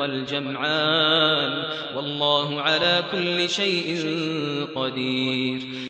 التقى الجمعان. والله على كل شيء قدير.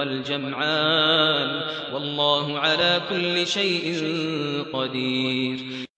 التقى الجمعان. والله على كل شيء قدير.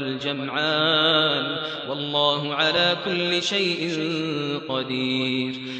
والجمعان. والله على كل شيء قدير.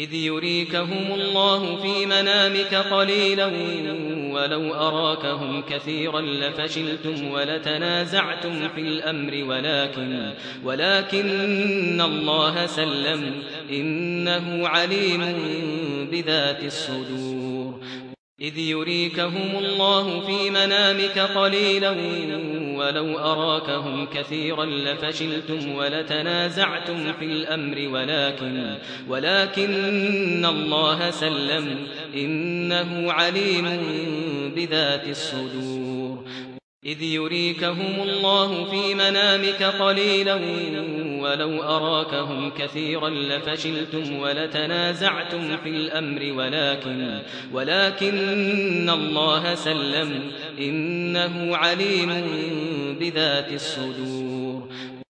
إذ يريكهم الله في منامك قليلا ولو أراكهم كثيرا لفشلتم ولتنازعتم في الأمر ولكن, ولكن الله سلم إنه عليم بذات الصدور. إذ يريكهم الله في منامك قليلا ولو أراكهم كثيرا لفشلتم ولتنازعتم في الأمر ولكن, ولكن الله سلم إنه عليم بذات الصدور. إذ يريكهم الله في منامك قليلا ولو أراكهم كثيرا لفشلتم ولتنازعتم في الأمر ولكن, ولكن الله سلم إنه عليم بذات الصدور.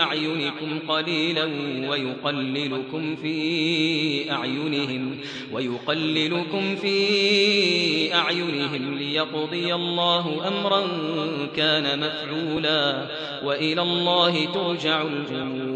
أعينكم قليلا ويقللكم في أعينهم ويقللكم في أعينهم ليقضي الله أمرا كان مفعولا وإلى الله ترجع الأمور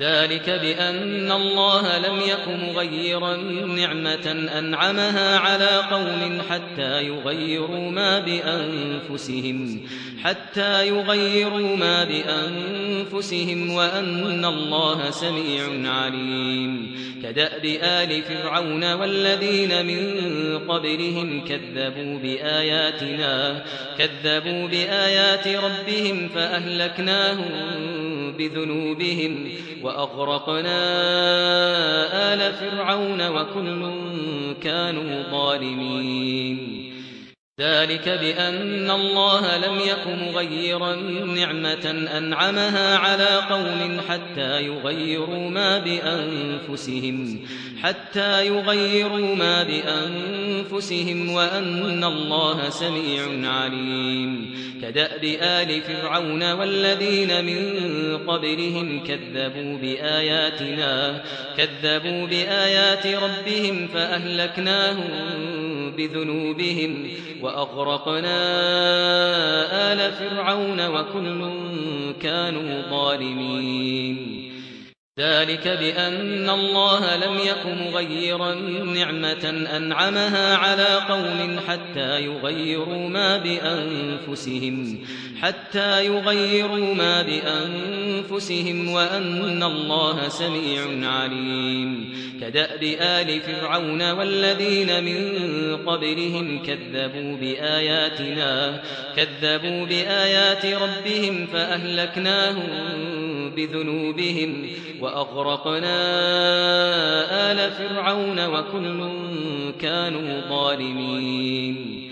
ذلك بأن الله لم يكن غير نعمة أنعمها على قوم حتى يغيروا ما بأنفسهم حتى يغيروا ما بأنفسهم وأن الله سميع عليم. كدأب آل فرعون والذين من قبلهم كذبوا بآياتنا كذبوا بآيات ربهم فأهلكناهم بذنوبهم وأغرقنا آل فرعون وكل كانوا ظالمين. ذلك بأن الله لم يكن غير نعمة أنعمها على قوم حتى يغيروا ما بأنفسهم حتى يغيروا ما بأنفسهم وأن الله سميع عليم. كدأب آل فرعون والذين من قبلهم كذبوا بآياتنا كذبوا بآيات ربهم فأهلكناهم بذنوبهم وأغرقنا آل فرعون وكل كانوا ظالمين. ذلك بأن الله لم يكن مغيرا نعمة أنعمها على قوم حتى يغيروا ما بأنفسهم حتى يغيروا ما بأنفسهم وأن الله سميع عليم. كدأب آل فرعون والذين من قبلهم كذبوا بآياتنا كذبوا بآيات ربهم فأهلكناهم بذنوبهم وأغرقنا آل فرعون وكل كانوا ظالمين.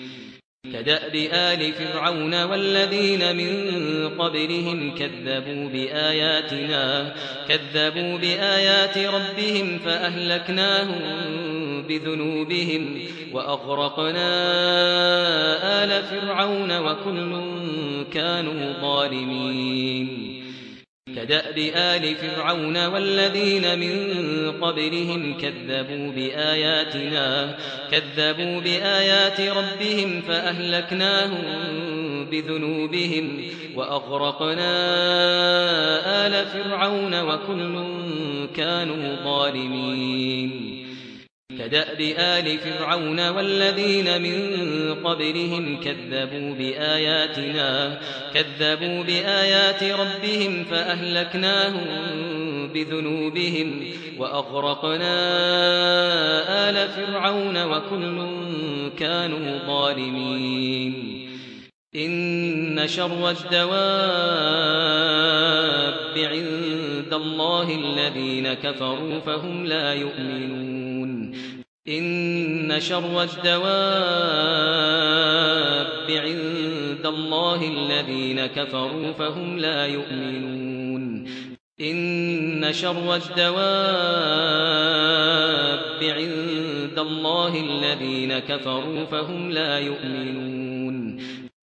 كدأ بآل فرعون والذين من قبلهم كذبوا بآياتنا كذبوا بآيات ربهم فأهلكناهم بذنوبهم وأغرقنا آل فرعون وكل كانوا ظالمين. كدأب آل فرعون والذين من قبلهم كذبوا بآياتنا كذبوا بآيات ربهم فأهلكناهم بذنوبهم وأغرقنا آل فرعون وكل كانوا ظالمين. كدأب آل فرعون والذين من قبلهم كذبوا بآياتنا كذبوا بآيات ربهم فأهلكناهم بذنوبهم وأغرقنا آل فرعون وكل كانوا ظالمين. إن شر الدواب عند الله الذين كفروا فهم لا يؤمنون. إن شر الدواب عند الله الذين كفروا فهم لا يؤمنون. إن شر الدواب عند الله الذين كفروا فهم لا يؤمنون.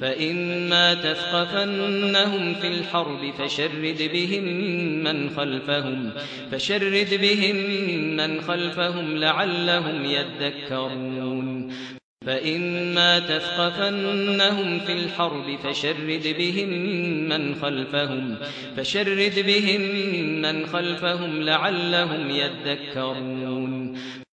فإما تثقفنهم في الحرب فشرد بهم من خلفهم فشرد بهم من خلفهم لعلهم يذكرون فإما تثقفنهم في الحرب فشرد بهم من خلفهم فشرد بهم من خلفهم لعلهم يذكرون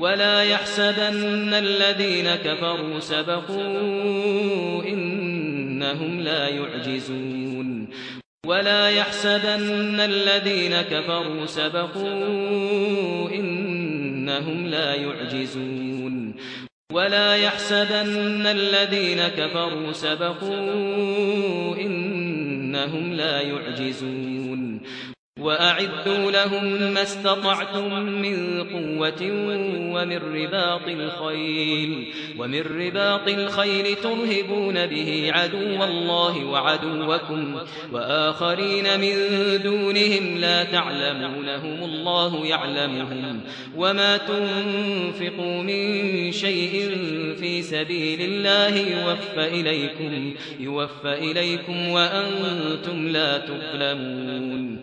ولا يحسبن الذين كفروا سبقوا انهم لا يعجزون ولا يحسبن الذين كفروا سبقوا انهم لا يعجزون ولا يحسبن الذين كفروا سبقوا انهم لا يعجزون وَأَعِدُّوا لَهُم مَّا اسْتَطَعْتُم مِّن قُوَّةٍ وَمِن رِّبَاطِ الْخَيْلِ وَمِن رِّبَاطِ الْخَيْلِ تُرْهِبُونَ بِهِ عَدُوَّ اللَّهِ وَعَدُوَّكُمْ وَآخَرِينَ مِن دُونِهِمْ لَا تَعْلَمُونَهُمُ اللَّهُ يَعْلَمُهُمْ وَمَا تُنفِقُوا مِن شَيْءٍ فِي سَبِيلِ اللَّهِ يُوَفَّ إِلَيْكُمْ يُوَفَّ إِلَيْكُمْ وَأَنتُمْ لَا تُظْلَمُونَ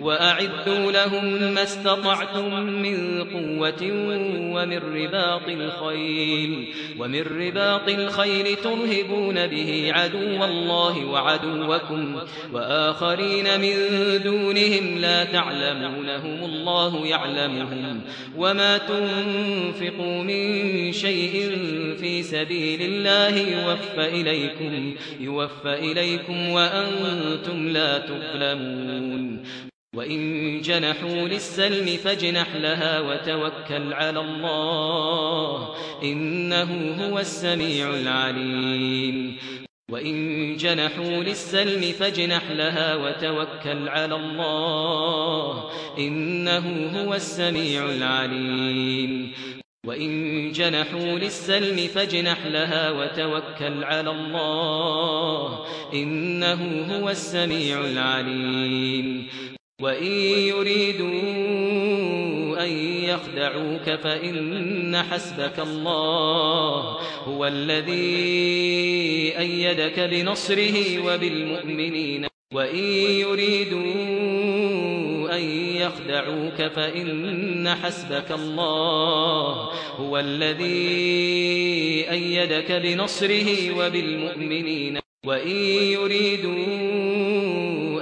وَأَعِدُّوا لَهُم مَّا اسْتَطَعْتُم مِّن قُوَّةٍ وَمِن رِّبَاطِ الْخَيْلِ وَمِن رِّبَاطِ الْخَيْلِ تُرْهِبُونَ بِهِ عَدُوَّ اللَّهِ وَعَدُوَّكُمْ وَآخَرِينَ مِن دُونِهِمْ لَا تَعْلَمُونَهُمُ اللَّهُ يَعْلَمُهُمْ وَمَا تُنفِقُوا مِن شَيْءٍ فِي سَبِيلِ اللَّهِ يُوَفَّ إِلَيْكُمْ يُوَفَّ إِلَيْكُمْ وَأَنتُمْ لَا تُظْلَمُونَ وإن جنحوا للسلم فاجنح لها وتوكل على الله إنه هو السميع العليم وإن جنحوا للسلم فاجنح لها وتوكل على الله إنه هو السميع العليم وإن جنحوا للسلم فاجنح لها وتوكل على الله إنه هو السميع العليم وَإِن يُرِيدُوا أَن يَخْدَعُوكَ فَإِنَّ حَسْبَكَ اللَّهُ هُوَ الَّذِي أَيَّدَكَ بِنَصْرِهِ وَبِالْمُؤْمِنِينَ وَإِن يُرِيدُوا أَن يَخْدَعُوكَ فَإِنَّ حَسْبَكَ اللَّهُ هُوَ الَّذِي أَيَّدَكَ بِنَصْرِهِ وَبِالْمُؤْمِنِينَ وَإِن يُرِيدُوا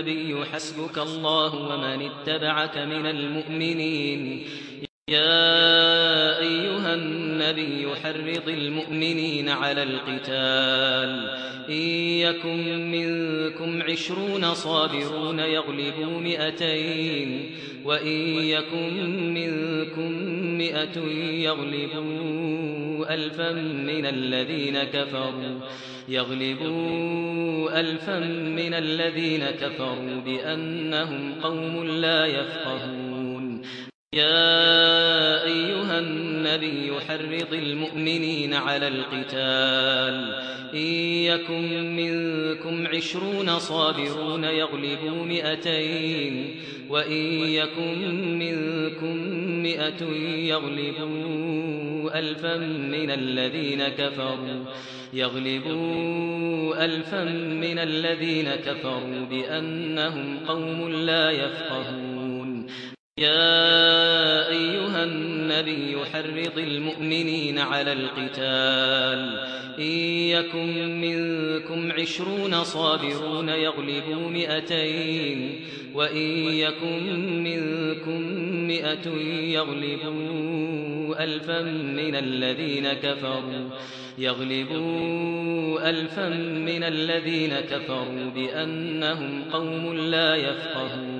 النبي حسبك الله ومن اتبعك من المؤمنين. يا أيها النبي حرض المؤمنين على القتال. إن يكن منكم 20 صابرون يغلبوا 200 وإن يكن منكم 100 يغلبوا 1000 من الذين كفروا. يغلبوا 1000 من الذين كفروا بأنهم قوم لا يفقهون. يا أيها النبي حرض المؤمنين على القتال. إن يكن منكم 20 صابرون يغلبوا 200 وإن يكن منكم 100 يغلبوا 1000 من الذين كفروا. يغلبوا 1000 من الذين كفروا بأنهم قوم لا يفقهون. يا ايها النبي حرض المؤمنين على القتال ان يكن منكم 20 صابرون يغلبوا 200 وان يكن منكم 100 يغلبوا 1000 من الذين كفروا يغلبوا 1000 من الذين كفروا بانهم قوم لا يفقهون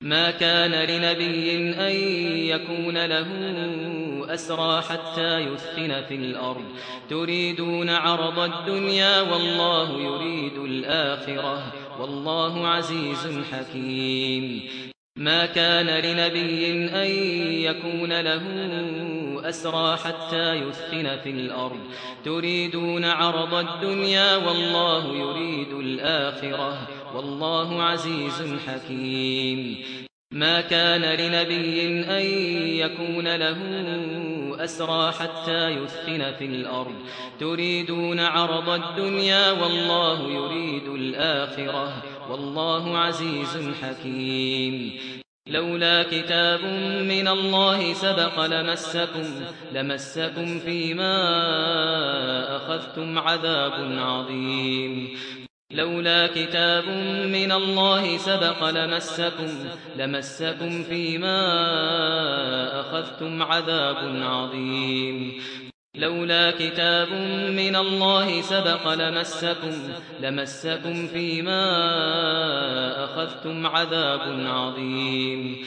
ما كان لنبي أن يكون له أسرى حتى يثخن في الأرض. تريدون عرض الدنيا والله يريد الآخرة. والله عزيز حكيم. ما كان لنبي أن يكون له أسرى حتى يثخن في الأرض. تريدون عرض الدنيا والله يريد الآخرة. والله عزيز حكيم. ما كان لنبي أن يكون له أسرى حتى يثخن في الأرض. تريدون عرض الدنيا والله يريد الآخرة. والله عزيز حكيم. لولا كتاب من الله سبق لمسكم لمسكم فيما أخذتم عذاب عظيم. لولا كتاب من الله سبق لمسكم لمسكم فيما أخذتم عذاب عظيم. لولا كتاب من الله سبق لمسكم لمسكم فيما أخذتم عذاب عظيم.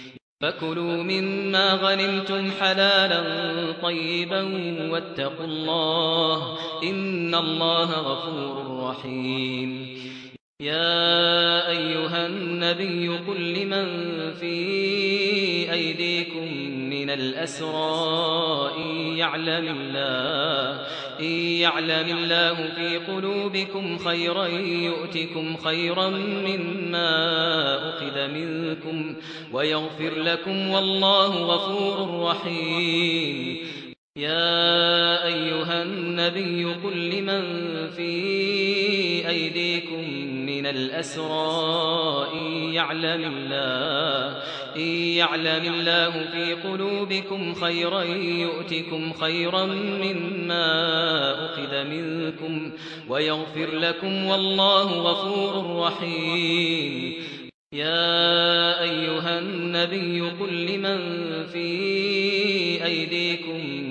فَكُلُوا مِمَّا غَنِمْتُمْ حَلَالًا طَيِّبًا وَاتَّقُوا اللَّهَ إِنَّ اللَّهَ غَفُورٌ رَّحِيمٌ يَا أَيُّهَا النَّبِيُّ قُل لِّمَن فِي الأسرى إن يعلم الله إن يعلم الله في قلوبكم خيرا يؤتكم خيرا مما أخذ منكم ويغفر لكم والله غفور رحيم. يا أيها النبي قل لمن في أيديكم الأسرى إن يعلم الله إن يعلم الله في قلوبكم خيرا يؤتكم خيرا مما أخذ منكم ويغفر لكم والله غفور رحيم يا أيها النبي قل لمن في أيديكم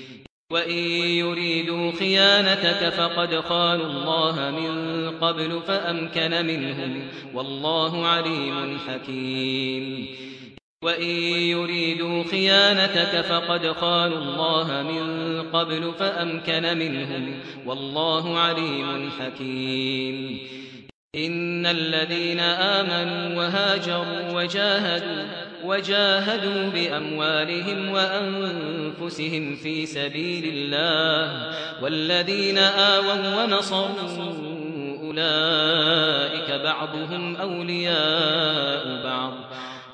وَإِن يُرِيدُوا خِيَانَتَكَ فَقَدْ خَانُوا اللَّهَ مِن قَبْلُ فَأَمْكَنَ مِنْهُمْ وَاللَّهُ عَلِيمٌ حَكِيمٌ. وَإِن يُرِيدُوا خِيَانَتَكَ فَقَدْ خَانُوا اللَّهَ مِن قَبْلُ فَأَمْكَنَ مِنْهُمْ وَاللَّهُ عَلِيمٌ حَكِيمٌ. إِنَّ الَّذِينَ آمَنُوا وَهَاجَرُوا وَجَاهَدُوا وجاهدوا بأموالهم وأنفسهم في سبيل الله والذين آووا ونصروا أولئك بعضهم أولياء بعض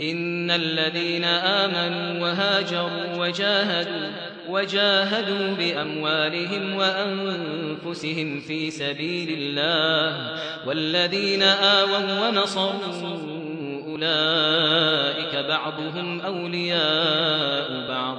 ان الذين امنوا وهاجروا وجاهدوا وجاهدوا باموالهم وانفسهم في سبيل الله والذين آووا ونصروا اولئك بعضهم اولياء بعض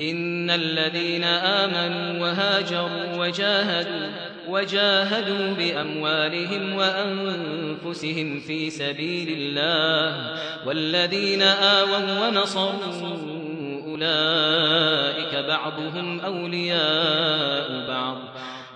إن الذين آمنوا وهاجروا وجاهدوا وجاهدوا بأموالهم وأنفسهم في سبيل الله والذين آووا ونصروا أولئك بعضهم أولياء بعض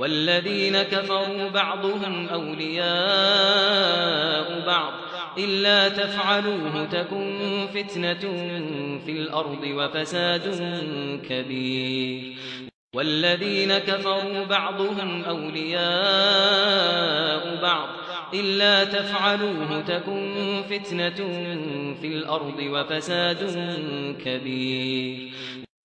والذين كفروا بعضهم أولياء بعض إلا تفعلوه تكون فتنة في الأرض وفساد كبير والذين كفروا بعضهم أولياء بعض إلا تفعلوه تكون فتنة في الأرض وفساد كبير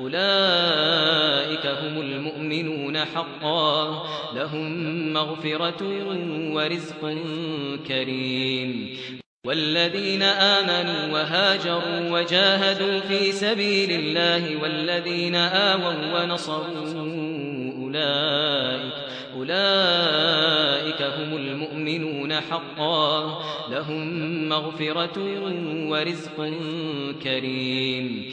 أولئك هم المؤمنون حقا لهم مغفرة ورزق كريم والذين آمنوا وهاجروا وجاهدوا في سبيل الله والذين آووا ونصروا أولئك, أولئك هم المؤمنون حقا لهم مغفرة ورزق كريم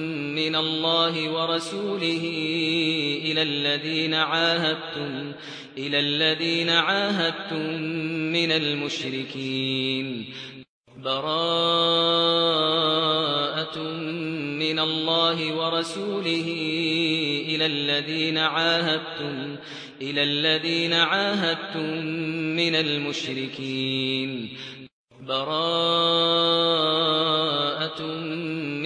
من الله ورسوله إلى الذين عاهدتم إلى الذين عاهدتم من المشركين. براءة من الله ورسوله إلى الذين عاهدتم إلى الذين عاهدتم من المشركين. براءة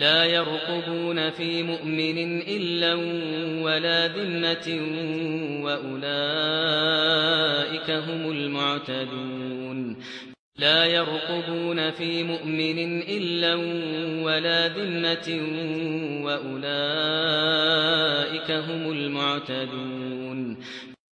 لا يرقبون في مؤمن إلا ولا ذمة وأولئك هم المعتدون. لا يرقبون في مؤمن إلا ولا ذمة وأولئك هم المعتدون.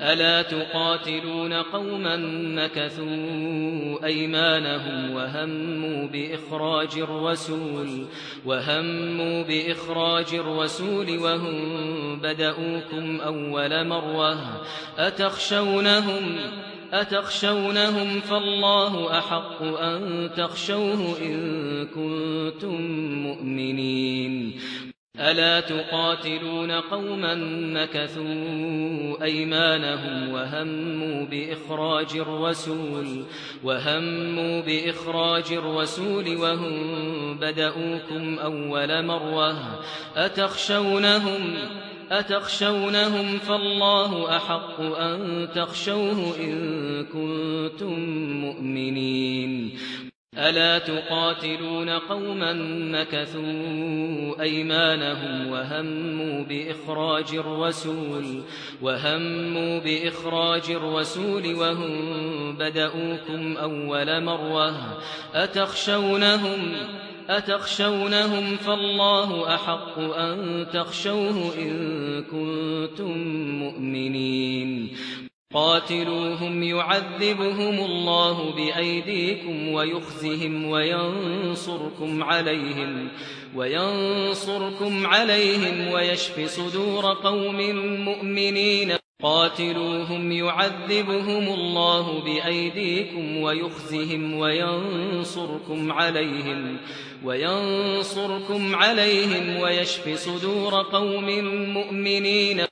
ألا تقاتلون قوما نكثوا أيمانهم وهموا بإخراج الرسول وهموا بإخراج الرسول وهم بداوكم أول مرة. أتخشونهم؟ أتخشونهم فالله أحق أن تخشوه إن كنتم مؤمنين. الا تقاتلون قوما نكثوا ايمانهم وهموا باخراج الرسول وهموا باخراج الرسول وهم بداوكم اول مره اتخشونهم اتخشونهم فالله احق ان تخشوه ان كنتم مؤمنين الا تقاتلون قوما نكثوا ايمانهم وهموا باخراج الرسول وهموا باخراج الرسول وهم بداوكم اول مره اتخشونهم اتخشونهم فالله احق ان تخشوه ان كنتم مؤمنين قاتلوهم يعذبهم الله بأيديكم ويخزهم وينصركم عليهم وينصركم عليهم ويشفي صدور قوم مؤمنين قاتلوهم يعذبهم الله بأيديكم ويخزهم وينصركم عليهم وينصركم عليهم ويشفي صدور قوم مؤمنين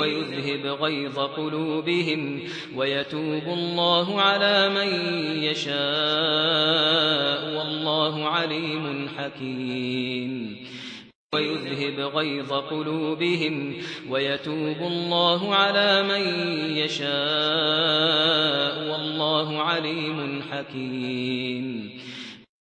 ويذهب غيظ قلوبهم ويتوب الله على من يشاء والله عليم حكيم. ويذهب غيظ قلوبهم ويتوب الله على من يشاء والله عليم حكيم.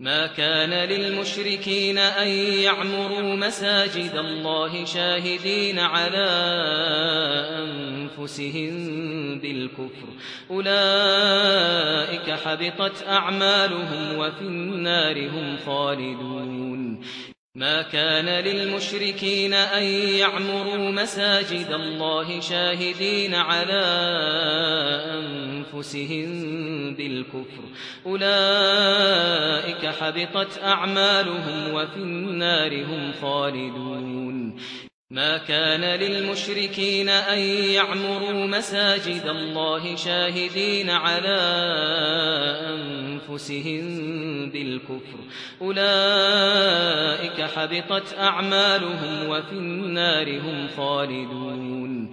ما كان للمشركين أن يعمروا مساجد الله شاهدين على أنفسهم بالكفر. أولئك حبطت أعمالهم وفي النار هم خالدون. ما كان للمشركين أن يعمروا مساجد الله شاهدين على أنفسهم أنفسهم بالكفر. أولئك حبطت أعمالهم وفي النار هم خالدون. ما كان للمشركين أن يعمروا مساجد الله شاهدين على أنفسهم بالكفر. أولئك حبطت أعمالهم وفي النار هم خالدون.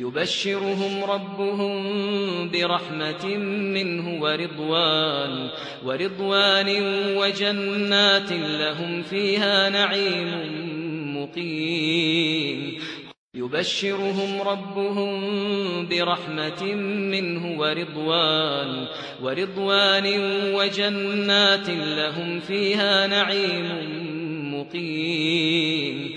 يبشرهم ربهم برحمة منه ورضوان ورضوان وجنات لهم فيها نعيم مقيم. يبشرهم ربهم برحمة منه ورضوان ورضوان وجنات لهم فيها نعيم مقيم.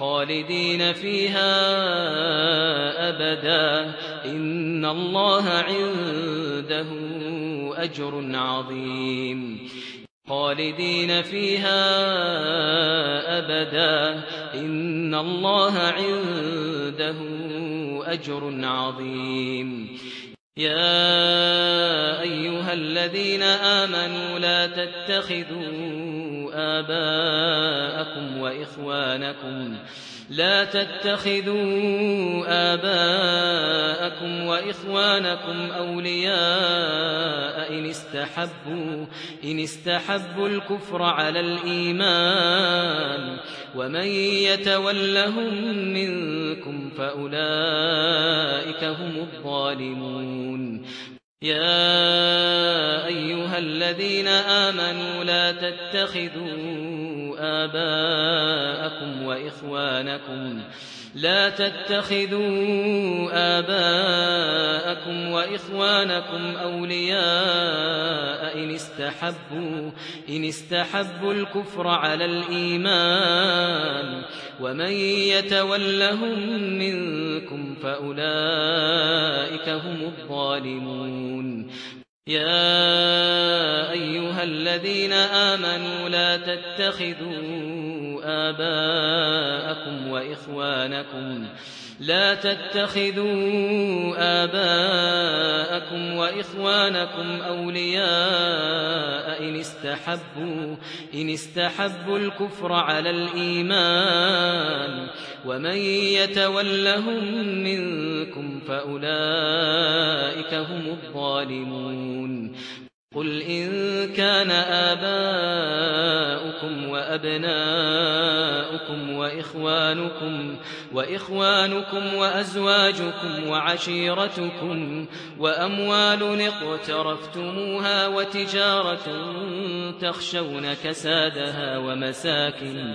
خالدين فيها أبدا إن الله عنده أجر عظيم خالدين فيها أبدا إن الله عنده أجر عظيم يا أيها الذين آمنوا لا تتخذون آباءكم وإخوانكم لا تتخذوا آباءكم وإخوانكم أولياء إن استحبوا, إن استحبوا الكفر على الإيمان ومن يتولهم منكم فأولئك هم الظالمون يا ايها الذين امنوا لا تتخذوا اباءكم واخوانكم لا تتخذوا آباءكم وإخوانكم أولياء إن استحبوا, إن استحبوا الكفر على الإيمان. ومن يتولهم منكم فأولئك هم الظالمون. يا أيها الذين آمنوا لا تتخذوا آباءكم وإخوانكم. لا تتخذوا آباءكم وإخوانكم أولياء إن استحبوا, إن استحبوا الكفر على الإيمان. ومن يتولهم منكم فأولئك هم الظالمون. قل إن كان آباؤكم وأبناؤكم وإخوانكم وإخوانكم وأزواجكم وعشيرتكم وأموال اقترفتموها وتجارة تخشون كسادها ومساكن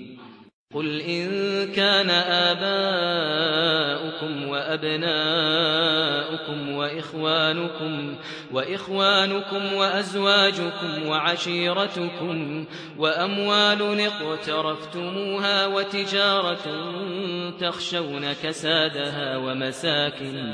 قل إن كان آباؤكم وأبناؤكم وإخوانكم وإخوانكم وأزواجكم وعشيرتكم وأموال اقترفتموها وتجارة تخشون كسادها ومساكن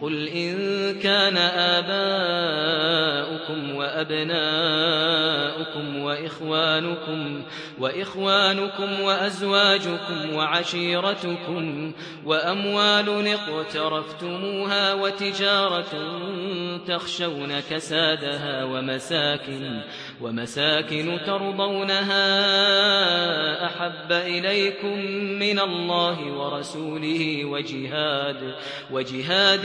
قل إن كان آباؤكم وأبناؤكم وإخوانكم وإخوانكم وأزواجكم وعشيرتكم وأموال اقترفتموها وتجارة تخشون كسادها ومساكن ومساكن ترضونها أحب إليكم من الله ورسوله وجهاد وجهاد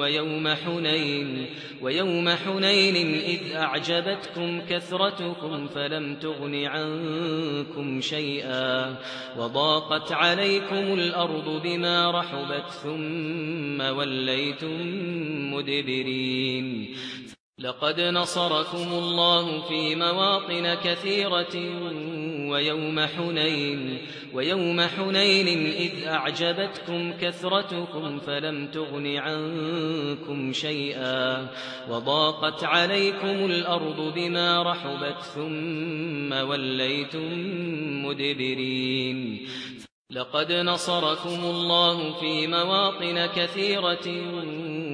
ويوم حنين ويوم حنين إذ أعجبتكم كثرتكم فلم تغن عنكم شيئا وضاقت عليكم الأرض بما رحبت ثم وليتم مدبرين. لقد نصركم الله في مواطن كثيرة ويوم حنين ويوم حنين إذ أعجبتكم كثرتكم فلم تغن عنكم شيئا وضاقت عليكم الأرض بما رحبت ثم وليتم مدبرين. لقد نصركم الله في مواطن كثيرة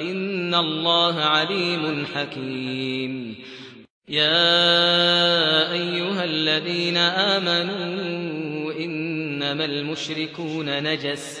ان الله عليم حكيم. يا ايها الذين امنوا انما المشركون نجس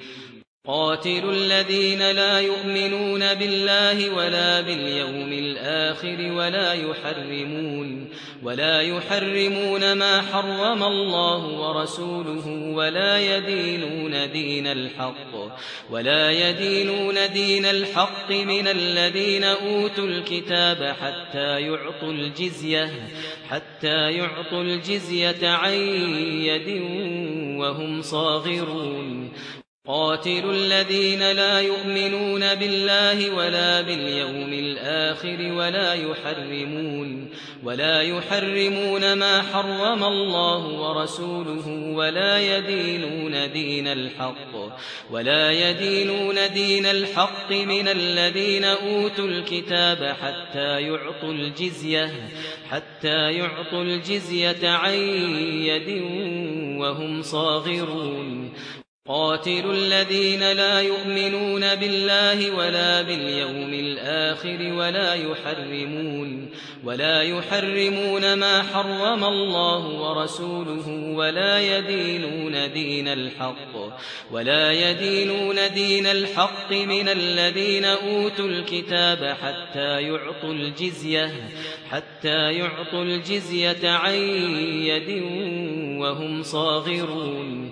قاتلوا الذين لا يؤمنون بالله ولا باليوم الآخر ولا يحرمون ولا يحرمون ما حرم الله ورسوله ولا يدينون دين الحق ولا يدينون دين الحق من الذين أوتوا الكتاب حتى يعطوا الجزية حتى يعطوا الجزية عن يد وهم صاغرون قاتلوا الذين لا يؤمنون بالله ولا باليوم الآخر ولا يحرمون ولا يحرمون ما حرم الله ورسوله ولا يدينون دين الحق ولا يدينون دين الحق من الذين أوتوا الكتاب حتى يعطوا الجزية حتى يعطوا الجزية عن يد وهم صاغرون قاتلوا الذين لا يؤمنون بالله ولا باليوم الآخر ولا يحرمون ولا يحرمون ما حرم الله ورسوله ولا يدينون دين الحق ولا يدينون دين الحق من الذين أوتوا الكتاب حتى يعطوا الجزية حتى يعطوا الجزية عن يد وهم صاغرون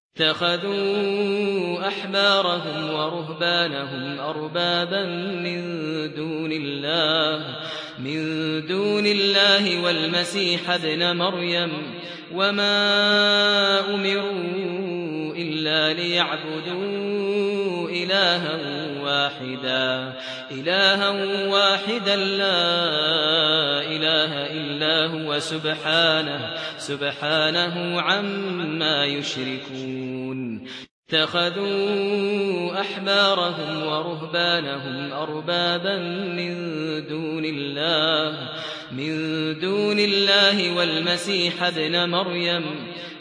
اتخذوا أحبارهم ورهبانهم اربابا من دون الله من دون الله والمسيح ابن مريم. وما أمروا إلا ليعبدوا إلها واحدا إلها واحدا لا إله إلا هو سبحانه سبحانه عما يشركون اتخذوا أحبارهم ورهبانهم أربابا من دون الله من دون الله والمسيح ابن مريم.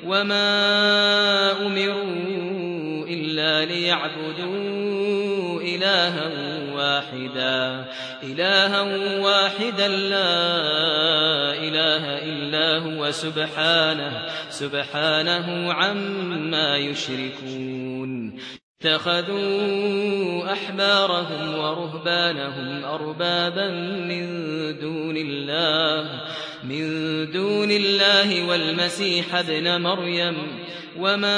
وما أمروا إلا ليعبدوا إلها واحدا. إلها واحدا لا إله إلا هو سبحانه سبحانه عما يشركون. اتخذوا أحبارهم ورهبانهم أربابا من دون الله من دون الله والمسيح ابن مريم وما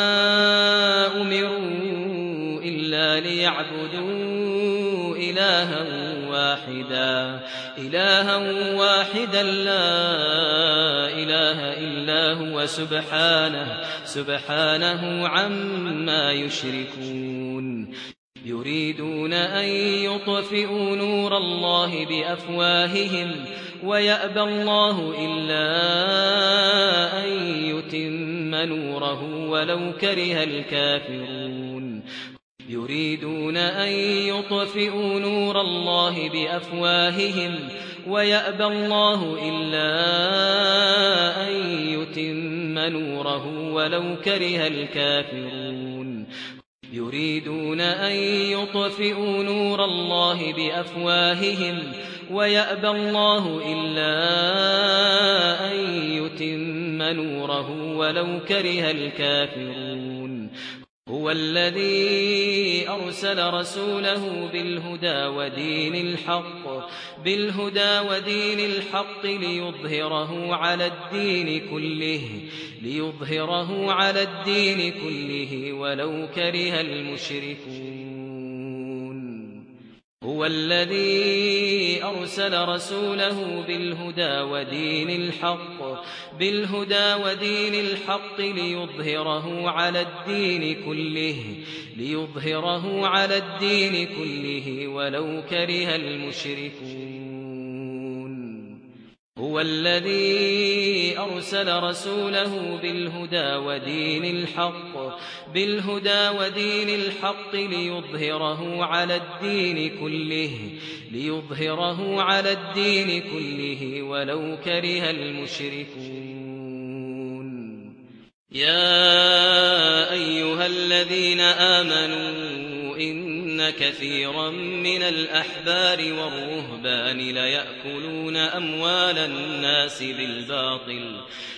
أمروا إلا ليعبدون إلها واحدا. إلها واحدا لا إله إلا هو سبحانه. سبحانه عما يشركون. يريدون أن يطفئوا نور الله بأفواههم ويأبى الله إلا أن يتم نوره ولو كره الكافرون. يريدون أن يطفئوا نور الله بأفواههم ويأبى الله إلا أن يتم نوره ولو كره الكافرون. يريدون أن يطفئوا نور الله بأفواههم ويأبى الله إلا أن يتم نوره ولو كره الكافرون. هو الذي أرسل رسوله بالهدى ودين الحق بالهدى ودين الحق ليظهره على الدين كله ليظهره على الدين كله ولو كره المشركون. هو الذي أرسل رسوله بالهدى ودين الحق بالهدى ودين الحق ليظهره على الدين كله ليظهره على الدين كله ولو كره المشركون. هو الذي أرسل رسوله بالهدى ودين الحق بالهدى ودين الحق ليظهره على الدين كله ليظهره على الدين كله ولو كره المشركون. يا أيها الذين آمنوا إن كثيرا من الأحبار والرهبان لا ياكلون أموال الناس بالباطل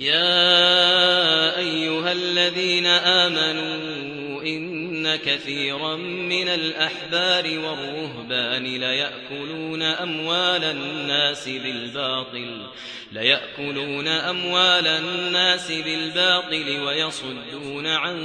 يا أيها الذين آمنوا إن كثيرا من الأحبار والرهبان لا ياكلون أموال الناس بالباطل لا ياكلون أموال الناس بالباطل ويصدون عن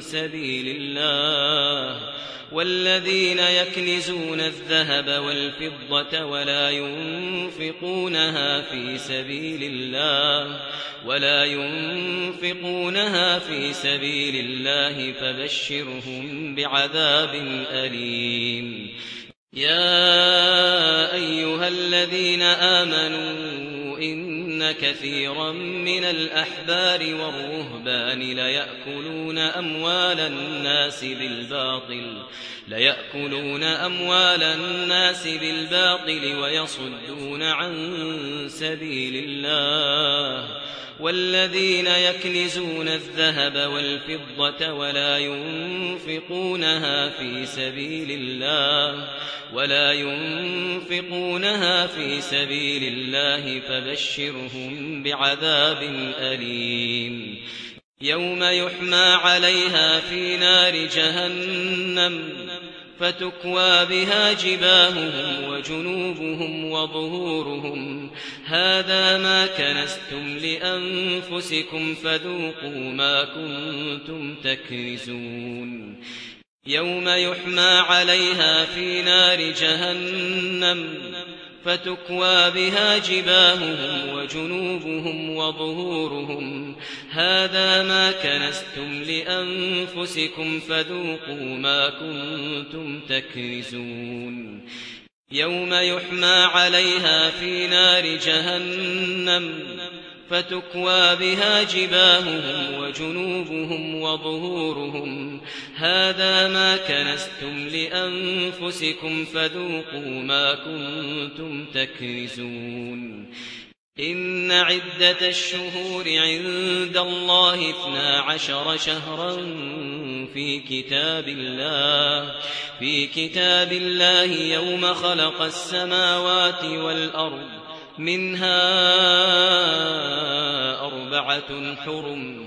سبيل الله. والذين يكنزون الذهب والفضة ولا ينفقونها في سبيل الله ولا ينفقونها في سبيل الله فبشرهم بعذاب أليم. يا أيها الذين آمنوا إن إن كثيرا من الأحبار والرهبان ليأكلون أموال الناس بالباطل ليأكلون أموال الناس بالباطل ويصدون عن سبيل الله والذين يكنزون الذهب والفضة ولا ينفقونها في سبيل الله ولا ينفقونها في سبيل الله فبشرهم بعذاب أليم يوم يحمى عليها في نار جهنم فتكوى بها جباههم وجنوبهم وظهورهم. هذا ما كنستم لأنفسكم فذوقوا ما كنتم تكرزون يوم يحمى عليها في نار جهنم. فتكوى بها جباههم وجنوبهم وظهورهم. هذا ما كنستم لأنفسكم فذوقوا ما كنتم تكنزون. يوم يحمى عليها في نار جهنم. فتكوى بها جباههم وجنوبهم وظهورهم. هذا ما كنستم لأنفسكم فذوقوا ما كنتم تكرزون إن عدة الشهور عند الله اثنا عشر شهرا في كتاب الله. في كتاب الله يوم خلق السماوات والأرض. منها أربعة حرم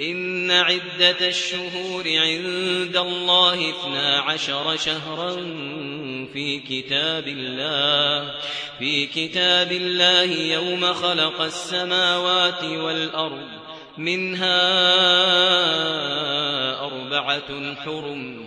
إن عدة الشهور عند الله اثنا عشر شهرا في كتاب الله في كتاب الله يوم خلق السماوات والأرض منها أربعة حرم.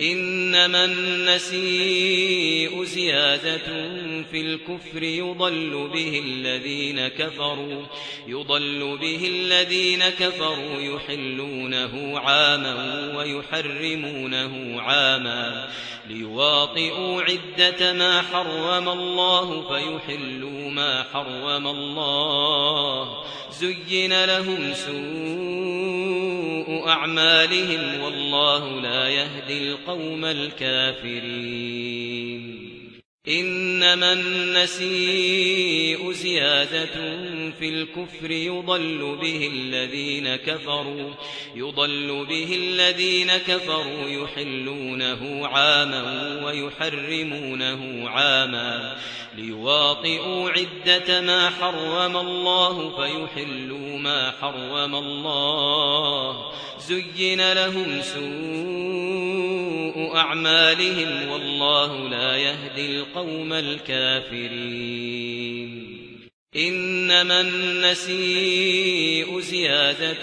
إنما النسيء زيادة في الكفر يضل به الذين كفروا يضل به الذين كفروا يحلونه عاما ويحرمونه عاما ليواطئوا عدة ما حرم الله فيحلوا ما حرم الله. زين لهم سوء أعمالهم والله لا يهدي القوم القوم الكافرين. إنما النسيء زيادة في الكفر يضل به الذين كفروا يضل به الذين كفروا يحلونه عاما ويحرمونه عاما ليواطئوا عدة ما حرم الله فيحلوا ما حرم الله. زين لهم سوء أعمالهم والله لا يهدي القوم الكافرين إنما النسيء زيادة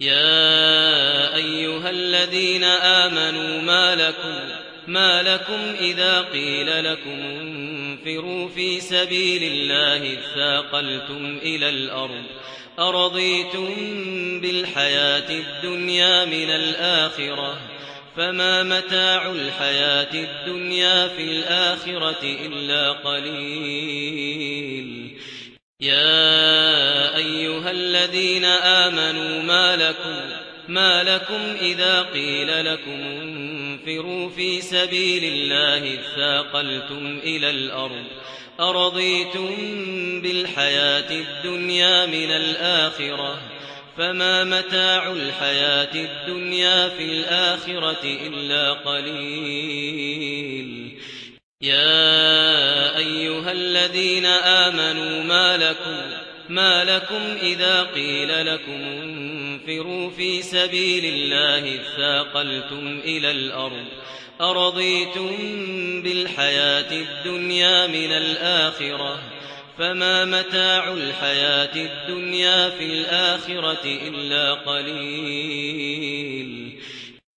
يا ايها الذين امنوا ما لكم ما لكم اذا قيل لكم انفروا في سبيل الله ثاقلتم إلى الأرض ارضيتم بالحياة الدنيا من الاخره فما متاع الحياة الدنيا في الاخره الا قليل يا أيها الذين آمنوا ما لكم ما لكم إذا قيل لكم انفروا في سبيل الله ثاقلتم إلى الأرض أرضيتم بالحياة الدنيا من الآخرة فما متاع الحياة الدنيا في الآخرة إلا قليل. يا ايها الذين امنوا ما لكم ما لكم اذا قيل لكم انفروا في سبيل الله ثاقلتم إلى الأرض ارضيتم بالحياة الدنيا من الاخره فما متاع الحياة الدنيا في الاخره الا قليل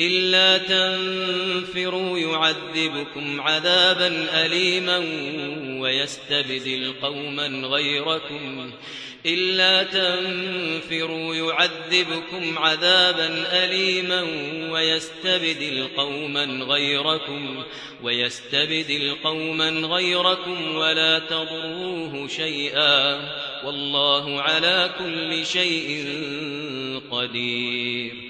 إلا تنفروا يعذبكم عذابا أليما ويستبدل قوما غيركم إلا تنفروا يعذبكم عذابا أليما ويستبدل قوما غيركم ويستبدل قوما غيركم ولا تضروه شيئا والله على كل شيء قدير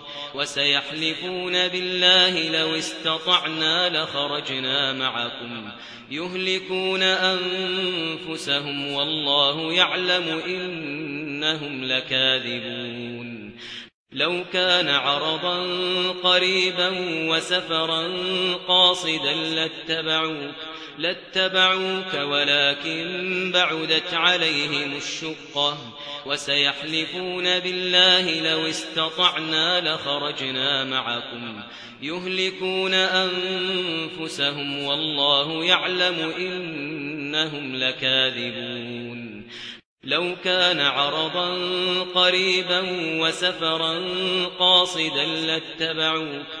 وسيحلفون بالله لو استطعنا لخرجنا معكم يهلكون أنفسهم والله يعلم إنهم لكاذبون لو كان عرضا قريبا وسفرا قاصدا لاتبعوك لاتبعوك ولكن بعدت عليهم الشقة وسيحلفون بالله لو استطعنا لخرجنا معكم يهلكون أنفسهم والله يعلم إنهم لكاذبون لو كان عرضا قريبا وسفرا قاصدا لاتبعوك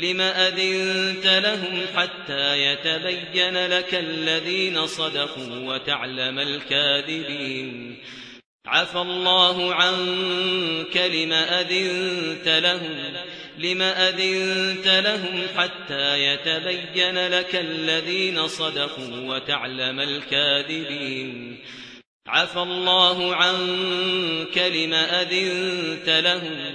لِمَ أذنت لهم حتى يتبين لك الذين صدقوا وتعلم الكاذبين عفى الله عنك لِمَ أذنت لهم لِمَ أذنت لهم حتى يتبين لك الذين صدقوا وتعلم الكاذبين عفى الله عنك لِمَ أذنت لهم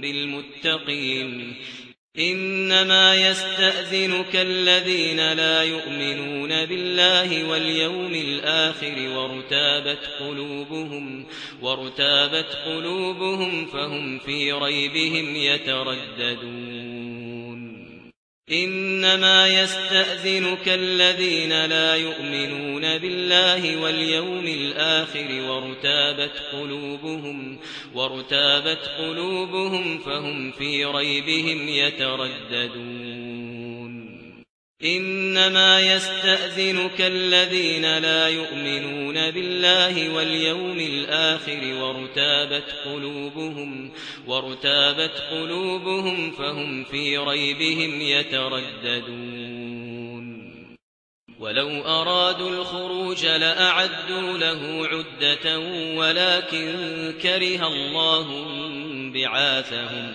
بالمتقين. إنما يستأذنك الذين لا يؤمنون بالله واليوم الآخر وارتابت قلوبهم وارتابت قلوبهم فهم في ريبهم يترددون. إنما يستأذنك الذين لا يؤمنون بالله واليوم الآخر وارتابت قلوبهم وارتابت قلوبهم فهم في ريبهم يترددون. إنما يستأذنك الذين لا يؤمنون بالله واليوم الآخر وارتابت قلوبهم وارتابت قلوبهم فهم في ريبهم يترددون. ولو أرادوا الخروج لأعدوا له عدة ولكن كره الله بعاثهم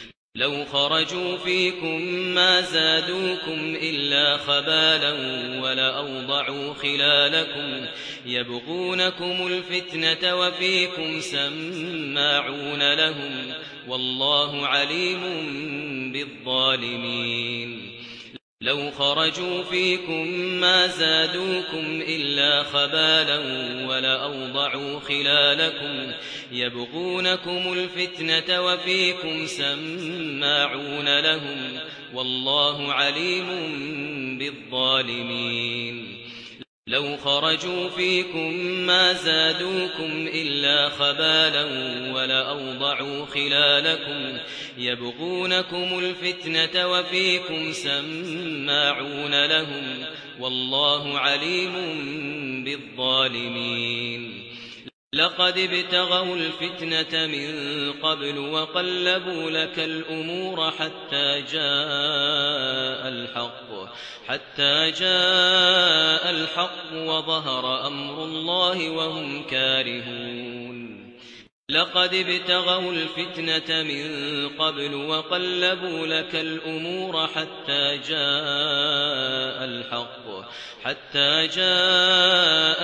لو خرجوا فيكم ما زادوكم إلا خبالا ولا أوضعوا خلالكم يبغونكم الفتنة وفيكم سماعون لهم والله عليم بالظالمين لو خرجوا فيكم ما زادوكم إلا خبالا ولا أوضعوا خلالكم يبغونكم الفتنة وفيكم سماعون لهم والله عليم بالظالمين لو خرجوا فيكم ما زادوكم إلا خبالا ولا أوضعوا خلالكم يبغونكم الفتنة وفيكم سماعون لهم والله عليم بالظالمين لقد ابتغوا الفتنة من قبل وقلبوا لك الأمور حتى جاء الحق حتى جاء الحق وظهر أمر الله وهم كارهون. لقد ابتغوا الفتنة من قبل وقلبوا لك الأمور حتى جاء الحق حتى جاء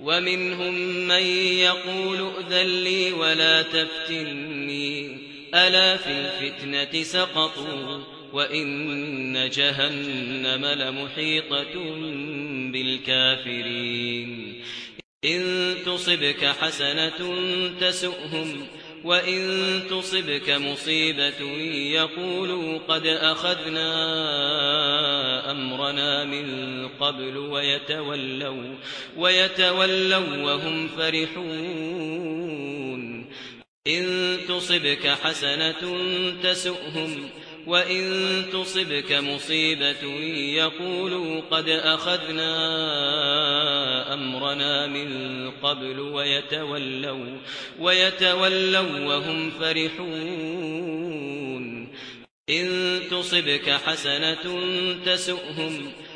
ومنهم من يقول اذن لي ولا تفتني ألا في الفتنة سقطوا وإن جهنم لمحيطة بالكافرين إن تصبك حسنة تسؤهم وإن تصبك مصيبة يقولوا قد أخذنا أمرنا من قبل ويتولوا, ويتولوا وهم فرحون إن تصبك حسنة تسؤهم وإن تصبك مصيبة يقولوا قد أخذنا أمرنا من قبل ويتولوا وَيَتَوَلَّوْنَ وهم فرحون إن تصبك حسنة تسؤهم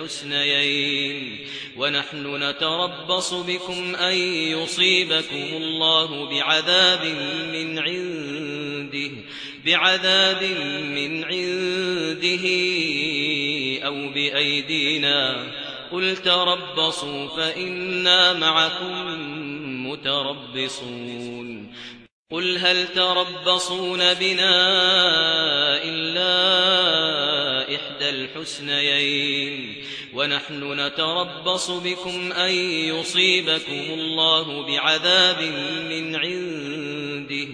الحسنيين ونحن نتربص بكم أن يصيبكم الله بعذاب من عنده بعذاب من عنده أو بأيدينا. قل تربصوا فإنا معكم متربصون. قل هل تربصون بنا إلا إحدى الحسنيين. ونحن نتربص بكم أن يصيبكم الله بعذاب من عنده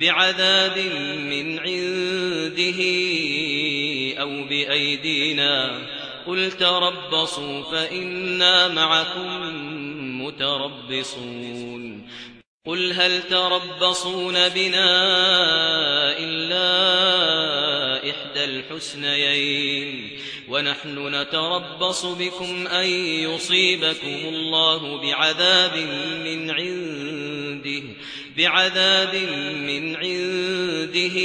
بعذاب من عنده أو بأيدينا. قل تربصوا فإنا معكم متربصون. قل هل تربصون بنا إلا إحدى الحسنيين. ونحن نتربص بكم أن يصيبكم الله بعذاب من عنده بعذاب من عنده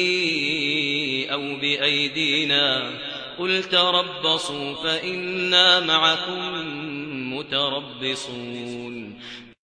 أو بأيدينا. قل تربصوا فإنا معكم متربصون.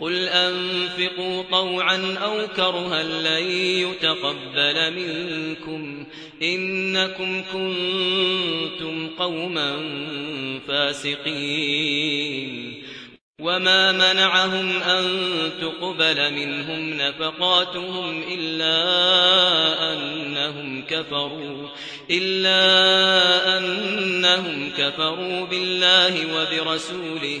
قل انفقوا طوعا أو كرها لن يتقبل منكم انكم كنتم قوما فاسقين وما منعهم ان تقبل منهم نفقاتهم الا انهم كفروا الا انهم كفروا بالله وبرسوله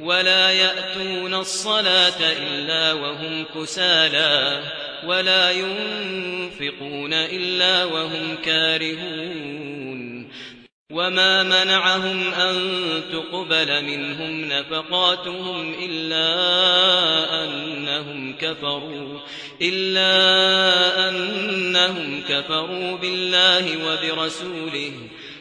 ولا يأتون الصلاة إلا وهم كسالا ولا ينفقون إلا وهم كارهون وما منعهم أن تقبل منهم نفقاتهم إلا أنهم كفروا إلا أنهم كفروا بالله وبرسوله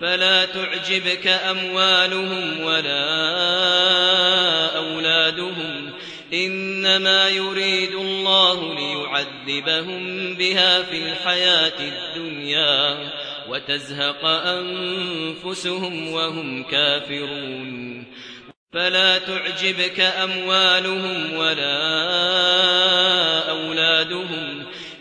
فلا تعجبك أموالهم ولا أولادهم إنما يريد الله ليعذبهم بها في الحياة الدنيا وتزهق أنفسهم وهم كافرون فلا تعجبك أموالهم ولا أولادهم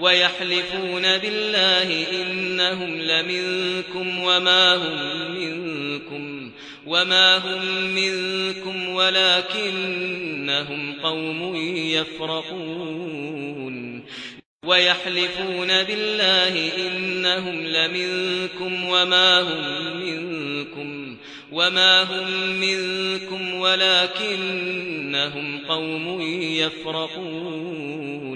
ويحلفون بالله إنهم لمنكم وما هم منكم وما هم منكم ولكنهم قوم يفرقون ويحلفون بالله إنهم لمنكم وما هم منكم وما هم منكم ولكنهم قوم يفرقون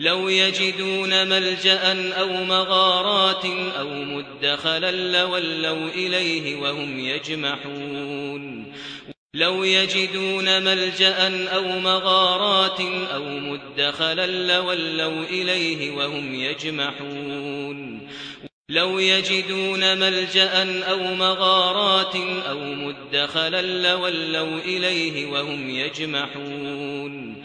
لو يجدون ملجأ أو مغارات أو مدخلا لولوا إليه وهم يجمحون. لو يجدون ملجأ أو مغارات أو مدخلا لولوا إليه وهم يجمحون. لو يجدون ملجأ أو مغارات أو مدخلا لولوا إليه وهم يجمحون.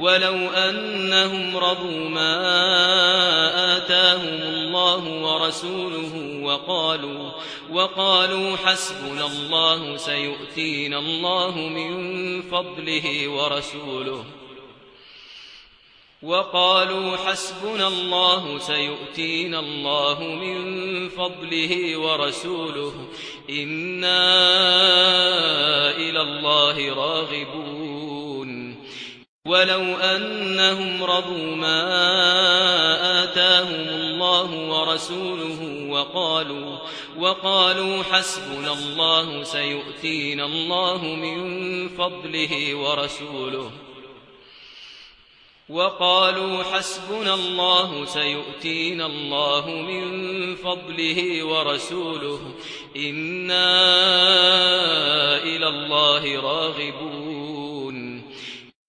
ولو انهم رضوا ما اتاهم الله ورسوله وقالوا وقالوا حسبنا الله سيؤتينا الله من فضله ورسوله وقالوا حسبنا الله سيؤتينا الله من فضله ورسوله إنا إلى الله راغبون ولو أنهم رضوا ما آتاهم الله ورسوله وقالوا وقالوا حسبنا الله سيؤتينا الله من فضله ورسوله وقالوا حسبنا الله سيؤتينا الله من فضله ورسوله إنا إلى الله راغبون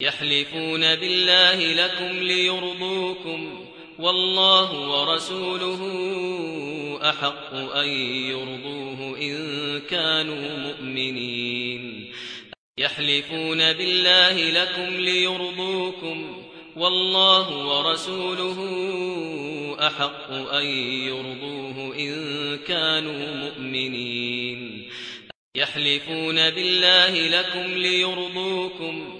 يحلفون بالله لكم ليرضوكم والله ورسوله أحق أن يرضوه إن كانوا مؤمنين. يحلفون بالله لكم ليرضوكم والله ورسوله أحق أن يرضوه إن كانوا مؤمنين. يحلفون بالله لكم ليرضوكم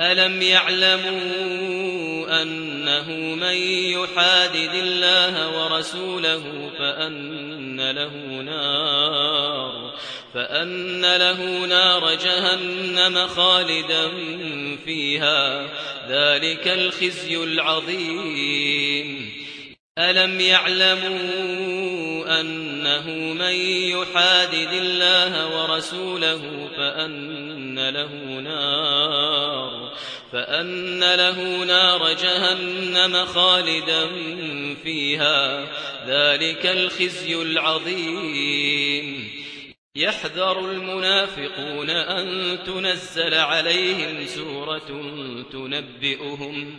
ألم يعلموا أنه من يحادد الله ورسوله فأن له نار فأن له نار جهنم خالدا فيها ذلك الخزي العظيم ألم يعلموا أنه من يحادد الله ورسوله فأن له نار فأن له نار جهنم خالدا فيها ذلك الخزي العظيم يحذر المنافقون أن تنزل عليهم سورة تنبئهم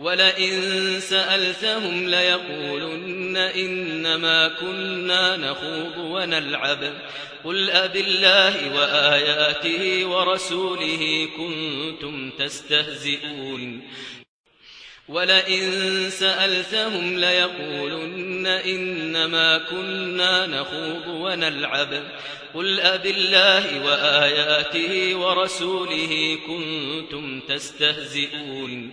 ولئن سألتهم ليقولن إنما كنا نخوض ونلعب. قل أب الله وآياته ورسوله كنتم تستهزئون. ولئن سألتهم ليقولن إنما كنا نخوض ونلعب. قل أب الله وآياته ورسوله كنتم تستهزئون.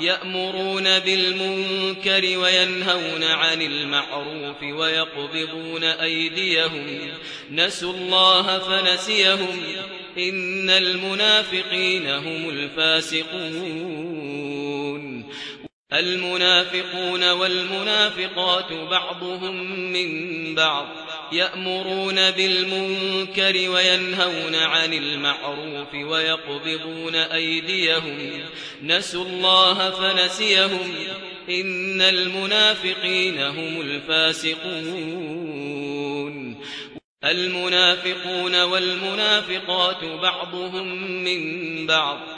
يأمرون بالمنكر وينهون عن المعروف ويقبضون أيديهم. نسوا الله فنسيهم. إن المنافقين هم الفاسقون. المنافقون والمنافقات بعضهم من بعض. يأمرون بالمنكر وينهون عن المعروف ويقبضون أيديهم. نسوا الله فنسيهم. إن المنافقين هم الفاسقون. المنافقون والمنافقات بعضهم من بعض.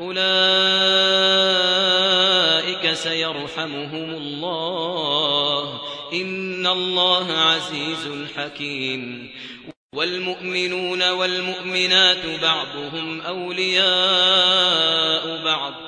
أولئك سيرحمهم الله. إن الله عزيز حكيم. والمؤمنون والمؤمنات بعضهم أولياء بعض.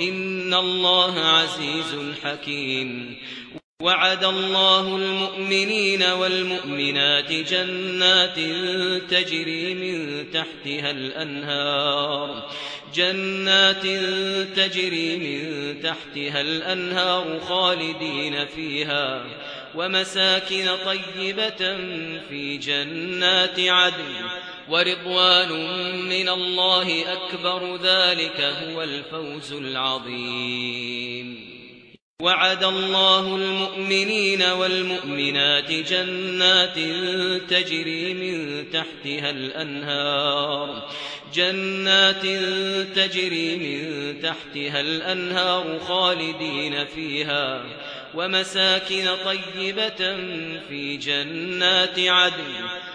ان الله عزيز حكيم. وعد الله المؤمنين والمؤمنات جنات تجري من تحتها الانهار. جنات تجري من تحتها الانهار خالدين فيها. ومساكن طيبة في جنات عدن. ورضوان من الله أكبر ذلك هو الفوز العظيم. وعد الله المؤمنين والمؤمنات جنات تجري من تحتها الأنهار. جنات تجري من تحتها الأنهار خالدين فيها. ومساكن طيبة في جنات عدن.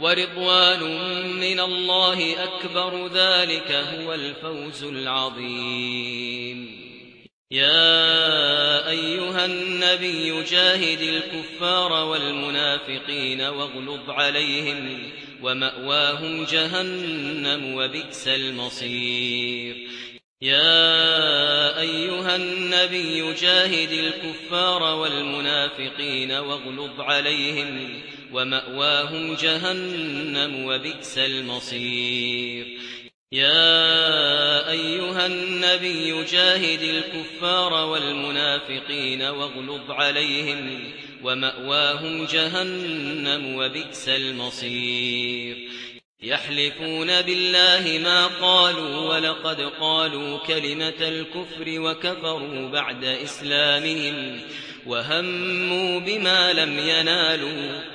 ورضوان من الله أكبر ذلك هو الفوز العظيم. يا أيها النبي جاهد الكفار والمنافقين واغلب عليهم ومأواهم جهنم وبئس المصير. يا أيها النبي جاهد الكفار والمنافقين واغلظ عليهم ومأواهم جهنم وبئس المصير. يا أيها النبي جاهد الكفار والمنافقين واغلظ عليهم ومأواهم جهنم وبئس المصير. يحلفون بالله ما قالوا ولقد قالوا كلمة الكفر وكفروا بعد إسلامهم وهموا بما لم ينالوا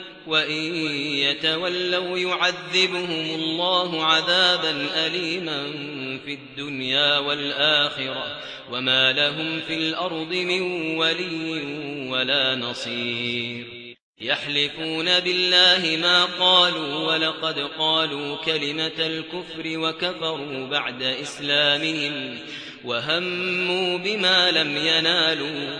وَإِن يَتَوَلَّوْا يُعَذِّبْهُمُ اللَّهُ عَذَابًا أَلِيمًا فِي الدُّنْيَا وَالْآخِرَةِ وَمَا لَهُمْ فِي الْأَرْضِ مِنْ وَلِيٍّ وَلَا نَصِيرٍ يَحْلِفُونَ بِاللَّهِ مَا قَالُوا وَلَقَدْ قَالُوا كَلِمَةَ الْكُفْرِ وَكَفَرُوا بَعْدَ إِسْلَامِهِمْ وَهَمُّوا بِمَا لَمْ يَنَالُوا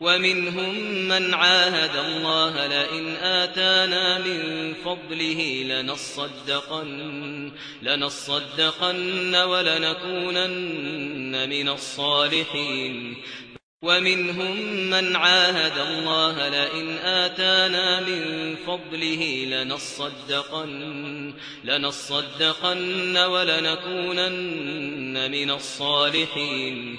ومنهم من عاهد الله لئن آتانا من فضله لنصدقن لنصدقن ولنكونن من الصالحين. ومنهم من عاهد الله لئن آتانا من فضله لنصدقن لنصدقن ولنكونن من الصالحين.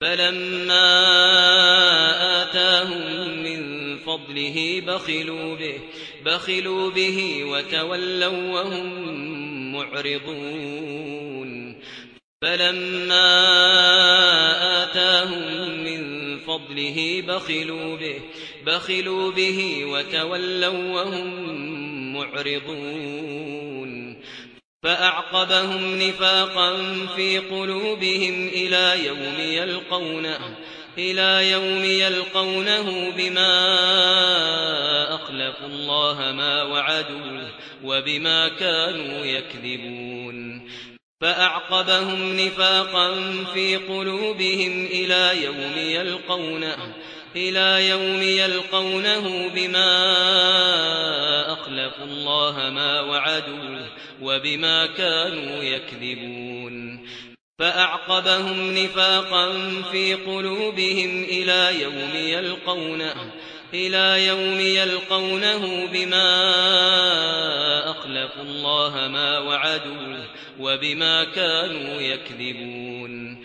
فلما آتاهم من فضله بخلوا به بخلوا به وتولوا وهم معرضون. فلما آتاهم من فضله بخلوا به بخلوا به وتولوا وهم معرضون. فأعقبهم نفاقا في قلوبهم إلى يوم يلقونه إلى يوم يلقونه بما أخلفوا الله ما وعدوه وبما كانوا يكذبون فأعقبهم نفاقا في قلوبهم إلى يوم يلقونه إلى يوم يلقونه بما أخلفوا الله ما وعدوه وبما كانوا يكذبون. فأعقبهم نفاقا في قلوبهم إلى يوم يلقونه إلى يوم يلقونه بما أخلفوا الله ما وعدوه وبما كانوا يكذبون.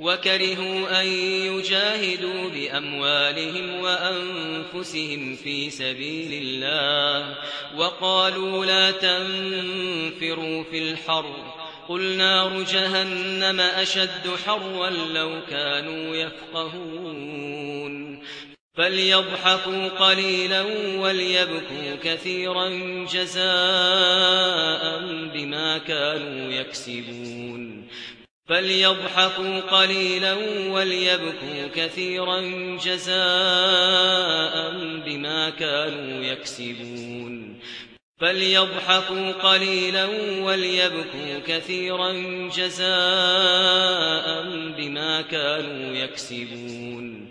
وكرهوا أن يجاهدوا بأموالهم وأنفسهم في سبيل الله وقالوا لا تنفروا في الحر قل نار جهنم أشد حرا لو كانوا يفقهون فليضحكوا قليلا وليبكوا كثيرا جزاء بما كانوا يكسبون فليضحكوا قليلا وليبكوا كثيرا جزاء بما كانوا يكسبون فليضحكوا قليلا وليبكوا كثيرا جزاء بما كانوا يكسبون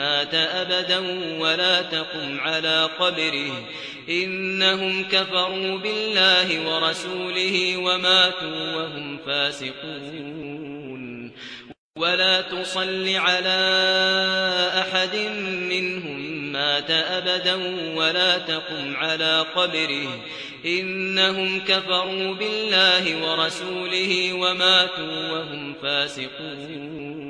مات أبدا ولا تقم على قبره. إنهم كفروا بالله ورسوله وماتوا وهم فاسقون. ولا تصل على أحد منهم مات أبدا ولا تقم على قبره. إنهم كفروا بالله ورسوله وماتوا وهم فاسقون.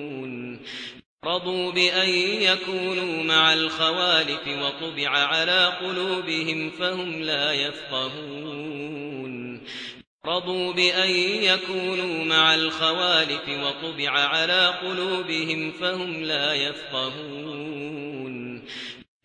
رضوا بأن يكونوا مع الخوالف وطبع على قلوبهم فهم لا يفقهون. رضوا بأن يكونوا مع الخوالف وطبع على قلوبهم فهم لا يفقهون.